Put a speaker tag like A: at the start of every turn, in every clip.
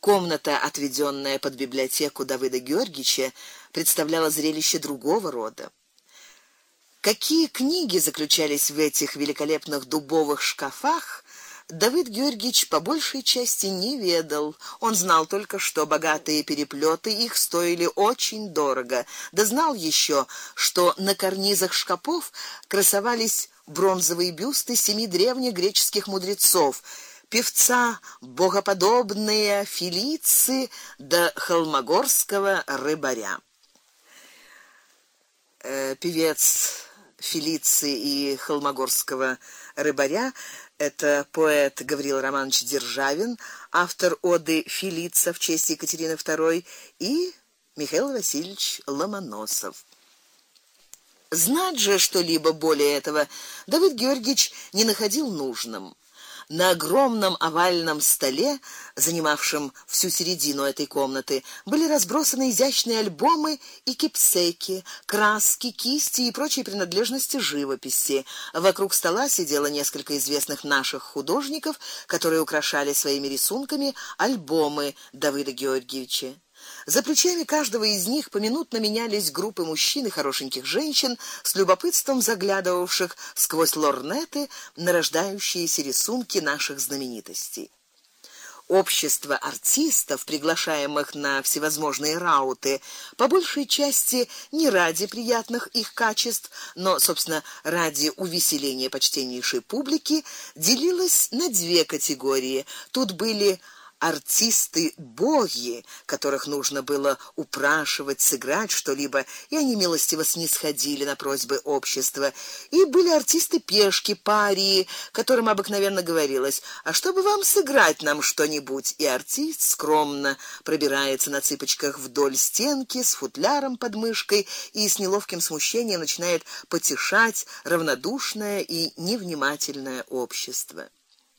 A: Комната, отведенная под библиотеку Давыда Георгиевича, представляла зрелище другого рода. Какие книги заключались в этих великолепных дубовых шкафах, Давид Георгиевич по большей части не ведал. Он знал только, что богатые переплеты их стоили очень дорого. Да знал еще, что на карнизах шкафов красовались бронзовые бюсты семи древних греческих мудрецов певца богоподобные Филицы да холмогорского рыбаря. Э, певец Филицы и холмогорского рыбаря это поэт Гаврил Романович Державин, автор оды Филица в честь Екатерины II и Михаил Васильевич Ломоносов. Знать же что-либо более этого Давид Георгиевич не находил нужным на огромном овальном столе, занимавшем всю середину этой комнаты, были разбросаны изящные альбомы и кипсеки, краски, кисти и прочие принадлежности живописи. Вокруг стола сидело несколько известных наших художников, которые украшали своими рисунками альбомы Давида Георгиевича. За плечами каждого из них поминутно менялись группы мужчин и хорошеньких женщин, с любопытством заглядывавших сквозь лорнеты на рождающиеся рисунки наших знаменитостей. Общество артистов, приглашаемых на всевозможные рауты, по большей части не ради приятных их качеств, но, собственно, ради увеселения почтеннейшей публики, делилось на две категории. Тут были артисты-боги, которых нужно было упрашивать сыграть что-либо, и они милостиво снисходили на просьбы общества. И были артисты-пешки, парии, которым обыкновенно говорилось: "А чтобы вам сыграть нам что-нибудь?" И артист скромно пробирается на цыпочках вдоль стенки с футляром под мышкой и с неловким смущением начинает потешать равнодушное и невнимательное общество.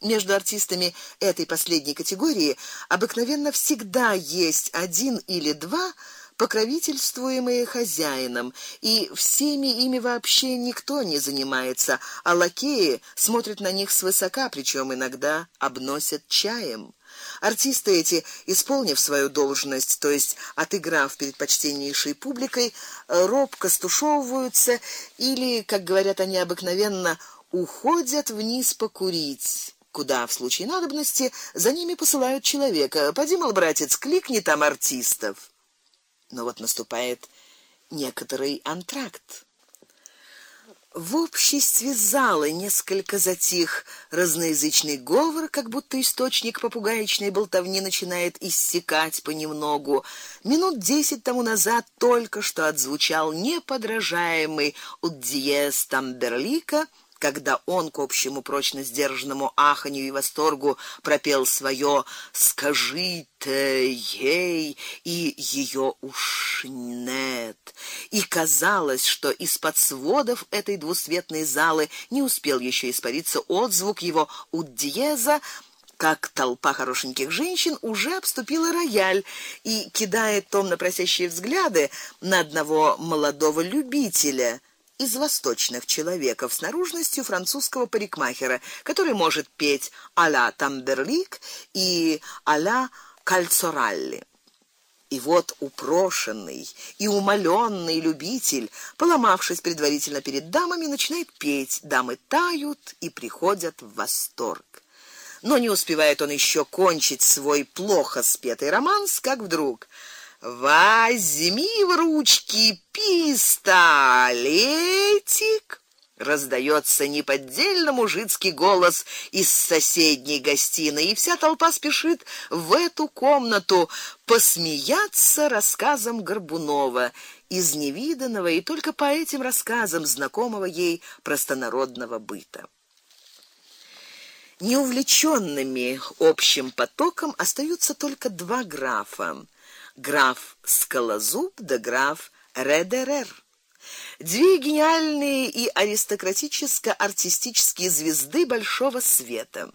A: Между артистами этой последней категории обыкновенно всегда есть один или два покровительствуемые хозяином, и всеми ими вообще никто не занимается, а лакеи смотрят на них свысока, причем иногда обносят чаем. Артисты эти, исполнив свою должность, то есть отыграв перед почтеннейшей публикой, робко стушевываются или, как говорят они обыкновенно, уходят вниз покурить куда в случае надобности за ними посылают человека. Поди, мол, братец, кликни там артистов. Но вот наступает некоторый антракт. В обществе зала несколько затих разноязычный говор, как будто источник попугаичной болтовни начинает иссякать понемногу. Минут десять тому назад только что отзвучал неподражаемый удиез Тамберлика — когда он к общему прочно сдержанному аханью и восторгу пропел свое «Скажите ей» и ее уж нет. И казалось, что из-под сводов этой двусветной залы не успел еще испариться отзвук его удиеза, как толпа хорошеньких женщин уже обступила рояль и кидает томно просящие взгляды на одного молодого любителя — из восточных человеков с наружностью французского парикмахера, который может петь а-ля Тамберлик и а-ля Кальцоралли. И вот упрошенный и умолённый любитель, поломавшись предварительно перед дамами, начинает петь. Дамы тают и приходят в восторг. Но не успевает он еще кончить свой плохо спетый романс, как вдруг Возьми в ручки пистолетик. Раздается неподдельно мужицкий голос из соседней гостиной, и вся толпа спешит в эту комнату посмеяться рассказом Горбунова из невиданного и только по этим рассказам знакомого ей простонародного быта. Неувлечёнными общим потоком остаются только два графа граф Скалозуб да граф Редерер. Две гениальные и аристократическо-артистические звезды большого света.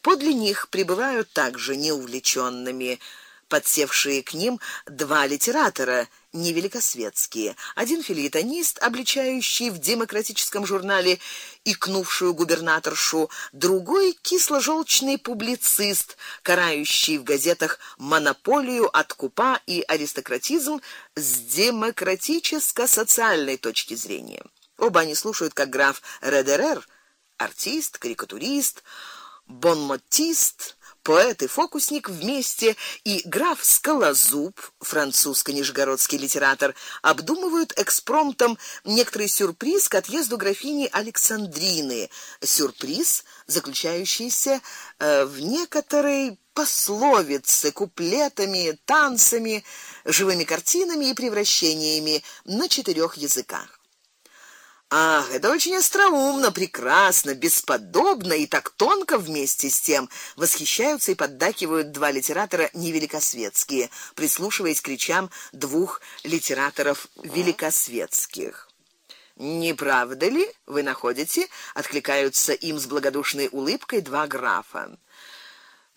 A: Подле них пребывают также неувлечёнными подсевшие к ним два литератора невеликосветские. Один филитонист, обличающий в демократическом журнале икнувшую губернаторшу, другой кисло-желчный публицист, карающий в газетах монополию откупа и аристократизм с демократическо-социальной точки зрения. Оба они слушают, как граф Редерер, артист, карикатурист, бонмотист, поэт и фокусник вместе и граф Скалозуб, французско-нижегородский литератор, обдумывают экспромтом некоторый сюрприз к отъезду графини Александрины, сюрприз, заключающийся э, в некоторой пословице, куплетами, танцами, живыми картинами и превращениями на четырех языках. Ах, это очень остроумно, прекрасно, бесподобно и так тонко вместе с тем, восхищаются и поддакивают два литератора невеликосветские, прислушиваясь к речам двух литераторов великосветских. Не правда ли, вы находите, откликаются им с благодушной улыбкой два графа.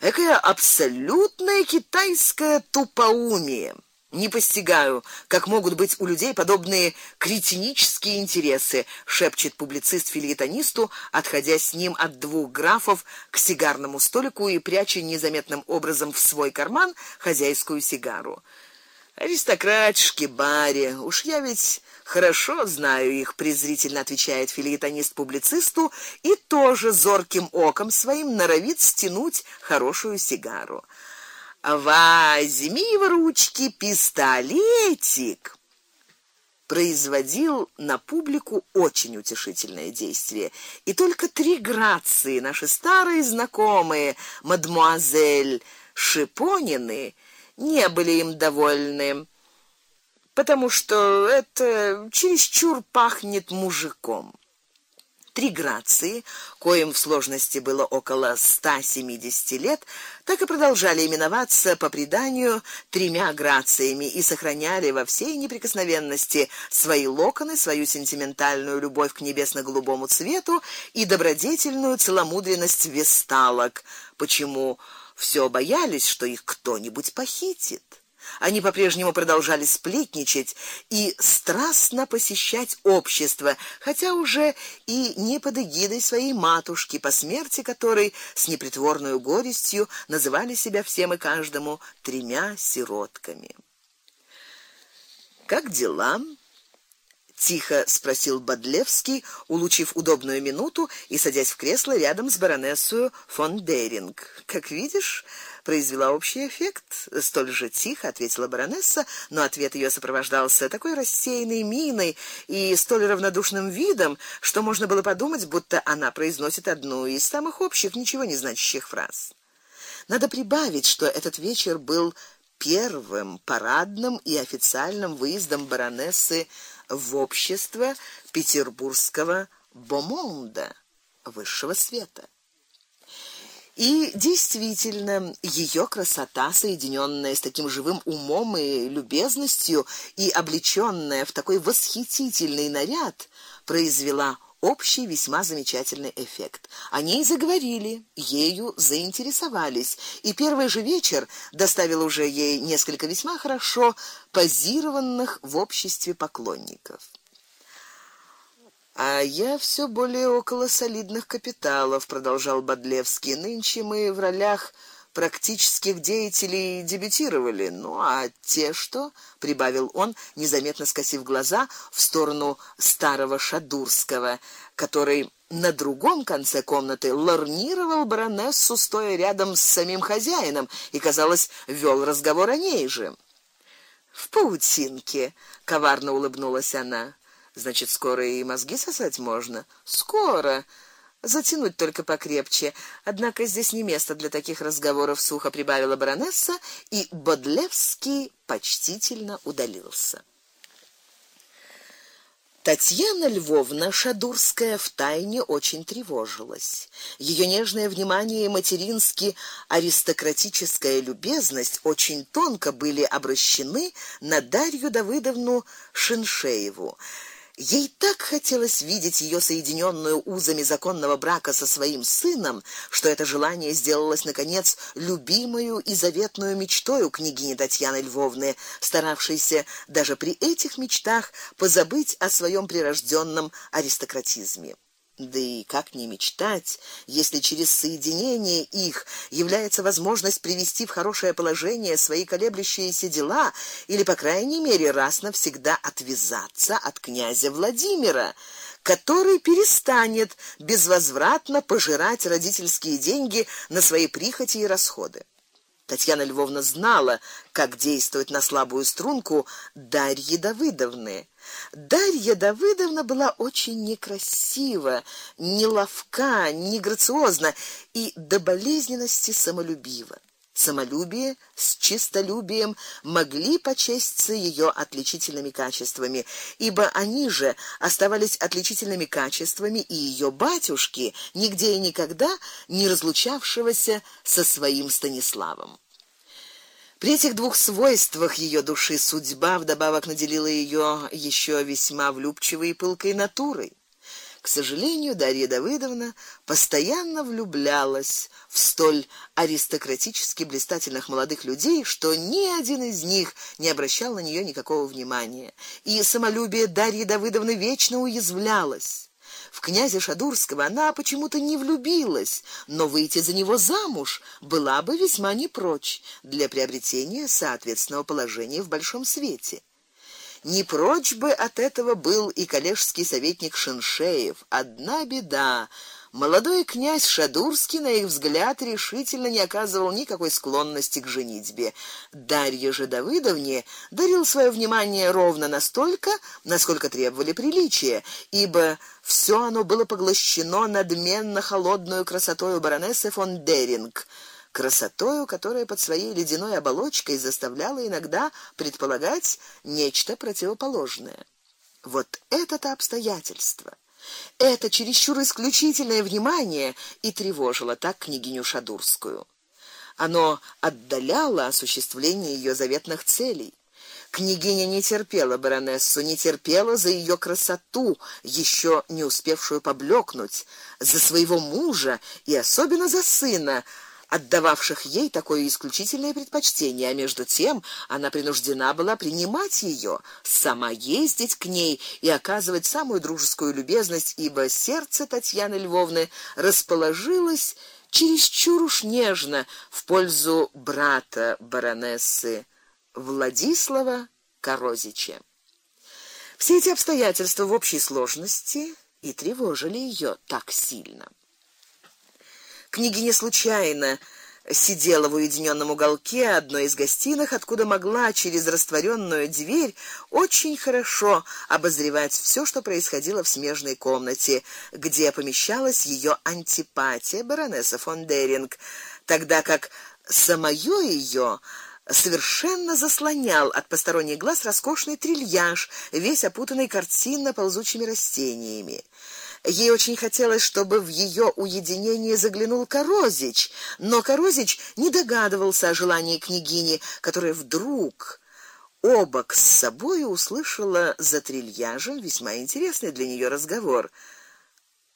A: Экая абсолютная китайская тупоумие. Не постигаю, как могут быть у людей подобные кретинические интересы, шепчет публицист филитонисту, отходя с ним от двух графов к сигарному столику и пряча незаметным образом в свой карман хозяйскую сигару. Аристократишки баре, уж я ведь хорошо знаю их, презрительно отвечает филитонист публицисту и тоже зорким оком своим норовит стянуть хорошую сигару. Возьми в ручки пистолетик производил на публику очень утешительное действие. И только три грации, наши старые знакомые, мадмуазель Шипонины, не были им довольны, потому что это чересчур пахнет мужиком. Три грации, коим в сложности было около 170 лет, так и продолжали именоваться по преданию тремя грациями и сохраняли во всей неприкосновенности свои локоны, свою сентиментальную любовь к небесно-голубому цвету и добродетельную целомудренность весталок. Почему все боялись, что их кто-нибудь похитит? Они по-прежнему продолжали сплетничать и страстно посещать общество, хотя уже и не под эгидой своей матушки, по смерти которой с непритворной горестью называли себя всем и каждому тремя сиротками. Как дела? Тихо спросил Бадлевский, улучив удобную минуту и садясь в кресло рядом с баронессой фон Деринг. Как видишь, произвела общий эффект, столь же тихо ответила баронесса, но ответ ее сопровождался такой рассеянной миной и столь равнодушным видом, что можно было подумать, будто она произносит одну из самых общих, ничего не значащих фраз. Надо прибавить, что этот вечер был первым парадным и официальным выездом баронессы в общество петербургского бомонда высшего света. И действительно, ее красота, соединенная с таким живым умом и любезностью и облечённая в такой восхитительный наряд, произвела общий весьма замечательный эффект. Они заговорили, ею заинтересовались, и первый же вечер доставил уже ей несколько весьма хорошо позированных в обществе поклонников. А я все более около солидных капиталов, продолжал Бадлевский. Нынче мы в ролях практических деятелей дебютировали. Ну а те, что, прибавил он, незаметно скосив глаза в сторону старого Шадурского, который на другом конце комнаты лорнировал баронессу, стоя рядом с самим хозяином, и, казалось, вел разговор о ней же. В паутинке, коварно улыбнулась она. Значит, скоро и мозги сосать можно. Скоро. Затянуть только покрепче. Однако здесь не место для таких разговоров, сухо прибавила баронесса, и Бодлевский почтительно удалился. Татьяна Львовна Шадурская втайне очень тревожилась. Ее нежное внимание и матерински аристократическая любезность очень тонко были обращены на Дарью Давыдовну Шиншееву Ей так хотелось видеть ее соединенную узами законного брака со своим сыном, что это желание сделалось наконец любимой и заветной мечтой у княгини Татьяны Львовны, старавшейся даже при этих мечтах позабыть о своем прирожденном аристократизме. Да и как не мечтать, если через соединение их является возможность привести в хорошее положение свои колеблющиеся дела или по крайней мере раз навсегда отвязаться от князя Владимира, который перестанет безвозвратно пожирать родительские деньги на свои прихоти и расходы. Татьяна Львовна знала, как действовать на слабую струнку Дарьи Давыдовны. Дарья Давыдовна была очень некрасива, неловка, неграциозна и до болезненности самолюбива. Самолюбие с чистолюбием могли почеститься ее отличительными качествами, ибо они же оставались отличительными качествами и ее батюшки, нигде и никогда не разлучавшегося со своим Станиславом. При этих двух свойствах ее души судьба вдобавок наделила ее еще весьма влюбчивой и пылкой натурой. К сожалению, Дарья Давыдовна постоянно влюблялась в столь аристократически блистательных молодых людей, что ни один из них не обращал на нее никакого внимания, и самолюбие Дарьи Давыдовны вечно уязвлялось. В князя Шадурского она почему-то не влюбилась, но выйти за него замуж была бы весьма не прочь для приобретения соответственного положения в большом свете. Не прочь бы от этого был и коллежский советник Шиншеев. Одна беда: Молодой князь Шадурский, на их взгляд, решительно не оказывал никакой склонности к женитьбе. Дарье же Давыдовне дарил свое внимание ровно настолько, насколько требовали приличия, ибо все оно было поглощено надменно холодной красотой баронессы фон Деринг красотою, которая под своей ледяной оболочкой заставляла иногда предполагать нечто противоположное. Вот это-то обстоятельство это чересчур исключительное внимание и тревожило так княгиню Шадурскую. Оно отдаляло осуществление ее заветных целей. Княгиня не терпела баронессу, не терпела за ее красоту, еще не успевшую поблекнуть, за своего мужа и особенно за сына, отдававших ей такое исключительное предпочтение, а между тем она принуждена была принимать ее, сама ездить к ней и оказывать самую дружескую любезность, ибо сердце Татьяны Львовны расположилось чересчур уж нежно в пользу брата баронессы Владислава Корозича. Все эти обстоятельства в общей сложности и тревожили ее так сильно. Княгиня случайно сидела в уединенном уголке одной из гостиных, откуда могла через растворенную дверь очень хорошо обозревать все, что происходило в смежной комнате, где помещалась ее антипатия баронесса фон Деринг, тогда как самое ее совершенно заслонял от посторонних глаз роскошный трильяж, весь опутанный картинно ползучими растениями. Ей очень хотелось, чтобы в ее уединение заглянул Корозич, но Корозич не догадывался о желании княгини, которая вдруг обок с собой услышала за трильяжем весьма интересный для нее разговор.